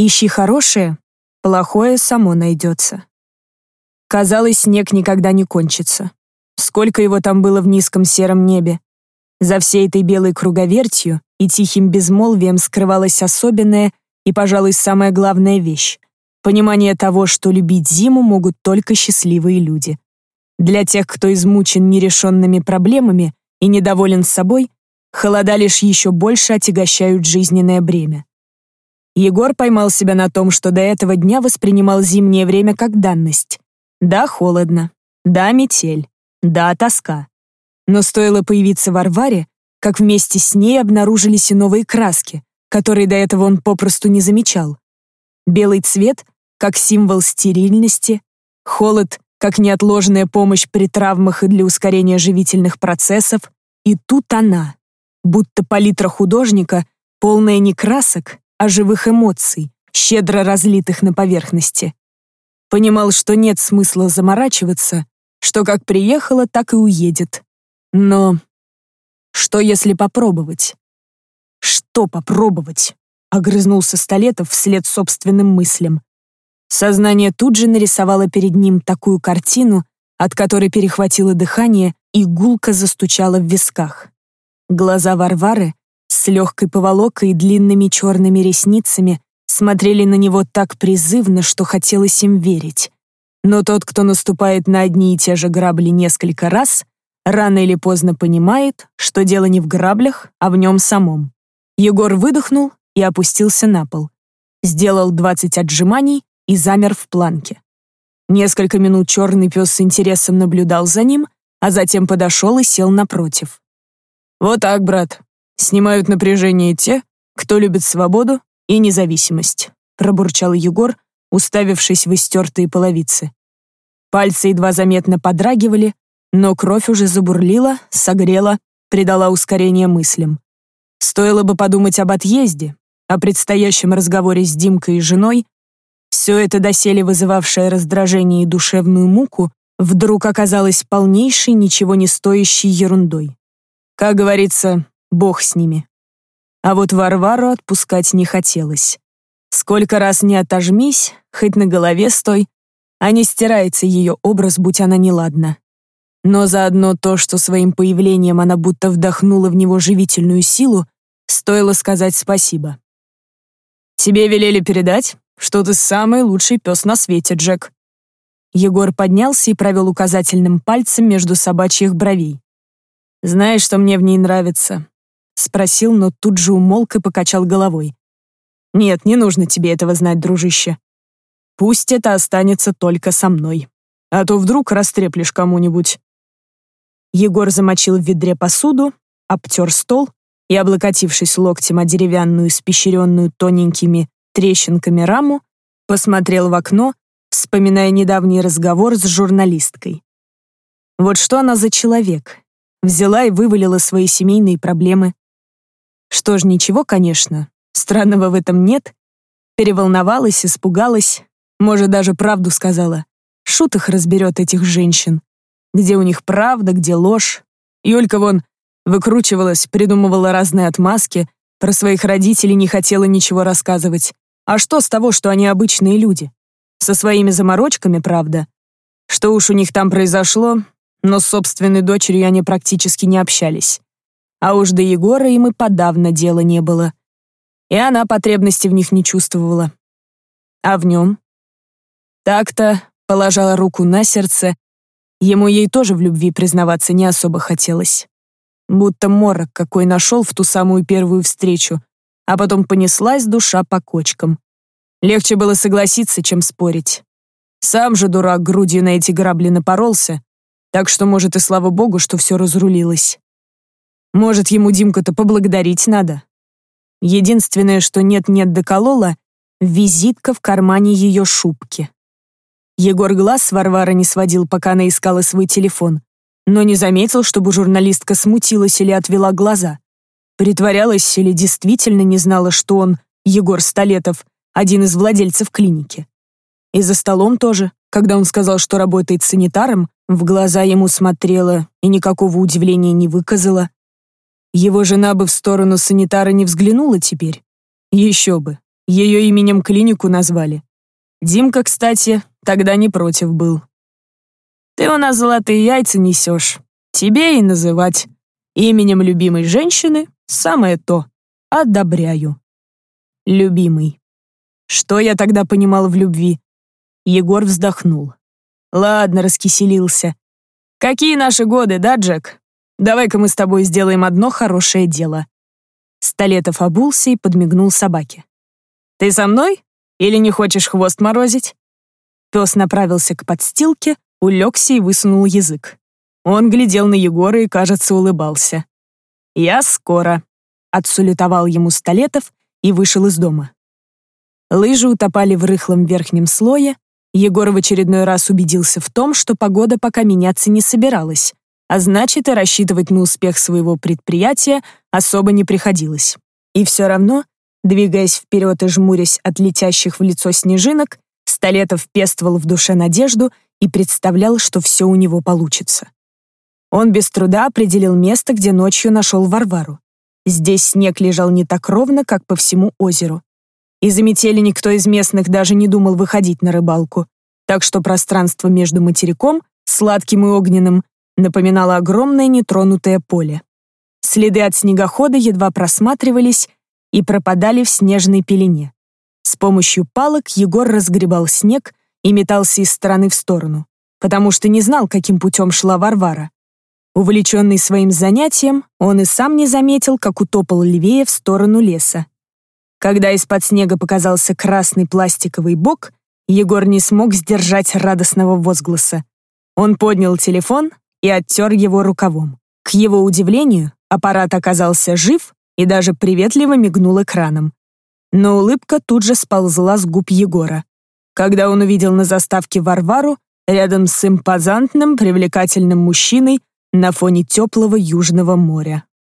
Ищи хорошее, плохое само найдется. Казалось, снег никогда не кончится. Сколько его там было в низком сером небе. За всей этой белой круговертью и тихим безмолвием скрывалась особенная и, пожалуй, самая главная вещь — понимание того, что любить зиму могут только счастливые люди. Для тех, кто измучен нерешенными проблемами и недоволен собой, холода лишь еще больше отягощают жизненное бремя. Егор поймал себя на том, что до этого дня воспринимал зимнее время как данность. Да, холодно. Да, метель. Да, тоска. Но стоило появиться Варваре, как вместе с ней обнаружились и новые краски, которые до этого он попросту не замечал. Белый цвет — как символ стерильности, холод — как неотложная помощь при травмах и для ускорения живительных процессов, и тут она, будто палитра художника, полная не красок, а живых эмоций, щедро разлитых на поверхности. Понимал, что нет смысла заморачиваться, что как приехала, так и уедет. Но что если попробовать? Что попробовать? Огрызнулся Столетов вслед собственным мыслям. Сознание тут же нарисовало перед ним такую картину, от которой перехватило дыхание и гулко застучало в висках. Глаза Варвары легкой поволокой и длинными черными ресницами смотрели на него так призывно, что хотелось им верить. Но тот, кто наступает на одни и те же грабли несколько раз, рано или поздно понимает, что дело не в граблях, а в нем самом. Егор выдохнул и опустился на пол. Сделал 20 отжиманий и замер в планке. Несколько минут черный пес с интересом наблюдал за ним, а затем подошел и сел напротив. «Вот так, брат. Снимают напряжение те, кто любит свободу и независимость», пробурчал Егор, уставившись в истертые половицы. Пальцы едва заметно подрагивали, но кровь уже забурлила, согрела, придала ускорение мыслям. Стоило бы подумать об отъезде, о предстоящем разговоре с Димкой и женой. Все это доселе вызывавшее раздражение и душевную муку вдруг оказалось полнейшей, ничего не стоящей ерундой. Как говорится, бог с ними. А вот Варвару отпускать не хотелось. Сколько раз не отожмись, хоть на голове стой, а не стирается ее образ, будь она неладна. Но заодно то, что своим появлением она будто вдохнула в него живительную силу, стоило сказать спасибо. «Тебе велели передать, что ты самый лучший пес на свете, Джек». Егор поднялся и провел указательным пальцем между собачьих бровей. «Знаешь, что мне в ней нравится?» Спросил, но тут же умолк и покачал головой. «Нет, не нужно тебе этого знать, дружище. Пусть это останется только со мной. А то вдруг растреплешь кому-нибудь». Егор замочил в ведре посуду, обтер стол и, облокотившись локтем о деревянную, испещренную тоненькими трещинками раму, посмотрел в окно, вспоминая недавний разговор с журналисткой. Вот что она за человек. Взяла и вывалила свои семейные проблемы. Что ж, ничего, конечно, странного в этом нет. Переволновалась, испугалась, может, даже правду сказала. Шут их разберет, этих женщин. Где у них правда, где ложь. Юлька вон выкручивалась, придумывала разные отмазки, про своих родителей не хотела ничего рассказывать. А что с того, что они обычные люди? Со своими заморочками, правда. Что уж у них там произошло, но с собственной дочерью они практически не общались. А уж до Егора им и подавно дела не было. И она потребности в них не чувствовала. А в нем? Так-то, положила руку на сердце, ему ей тоже в любви признаваться не особо хотелось. Будто морок какой нашел в ту самую первую встречу, а потом понеслась душа по кочкам. Легче было согласиться, чем спорить. Сам же дурак грудью на эти грабли напоролся, так что, может, и слава богу, что все разрулилось. Может, ему Димку-то поблагодарить надо. Единственное, что нет-нет доколола, визитка в кармане ее шубки. Егор глаз с Варвары не сводил, пока она искала свой телефон, но не заметил, чтобы журналистка смутилась или отвела глаза. Притворялась или действительно не знала, что он, Егор Столетов, один из владельцев клиники. И за столом тоже, когда он сказал, что работает санитаром, в глаза ему смотрела и никакого удивления не выказала. Его жена бы в сторону санитара не взглянула теперь. Еще бы. Ее именем клинику назвали. Димка, кстати, тогда не против был. Ты у нас золотые яйца несешь. Тебе и называть. Именем любимой женщины самое то. Одобряю. Любимый. Что я тогда понимал в любви? Егор вздохнул. Ладно, раскиселился. Какие наши годы, да, Джек? Давай-ка мы с тобой сделаем одно хорошее дело. Столетов обулся и подмигнул собаке. Ты со мной? Или не хочешь хвост морозить? Пес направился к подстилке, улегся и высунул язык. Он глядел на Егора и, кажется, улыбался. «Я скоро», — отсулетовал ему Столетов и вышел из дома. Лыжи утопали в рыхлом верхнем слое, Егор в очередной раз убедился в том, что погода пока меняться не собиралась, а значит и рассчитывать на успех своего предприятия особо не приходилось. И все равно, двигаясь вперед и жмурясь от летящих в лицо снежинок, Столетов пестовал в душе надежду и представлял, что все у него получится. Он без труда определил место, где ночью нашел Варвару. Здесь снег лежал не так ровно, как по всему озеру. Из-за метели никто из местных даже не думал выходить на рыбалку, так что пространство между материком, сладким и огненным, напоминало огромное нетронутое поле. Следы от снегохода едва просматривались и пропадали в снежной пелене. С помощью палок Егор разгребал снег и метался из стороны в сторону, потому что не знал, каким путем шла Варвара. Увлеченный своим занятием, он и сам не заметил, как утопал левее в сторону леса. Когда из-под снега показался красный пластиковый бок, Егор не смог сдержать радостного возгласа. Он поднял телефон и оттер его рукавом. К его удивлению, аппарат оказался жив и даже приветливо мигнул экраном. Но улыбка тут же сползла с губ Егора когда он увидел на заставке Варвару рядом с импозантным, привлекательным мужчиной на фоне теплого Южного моря.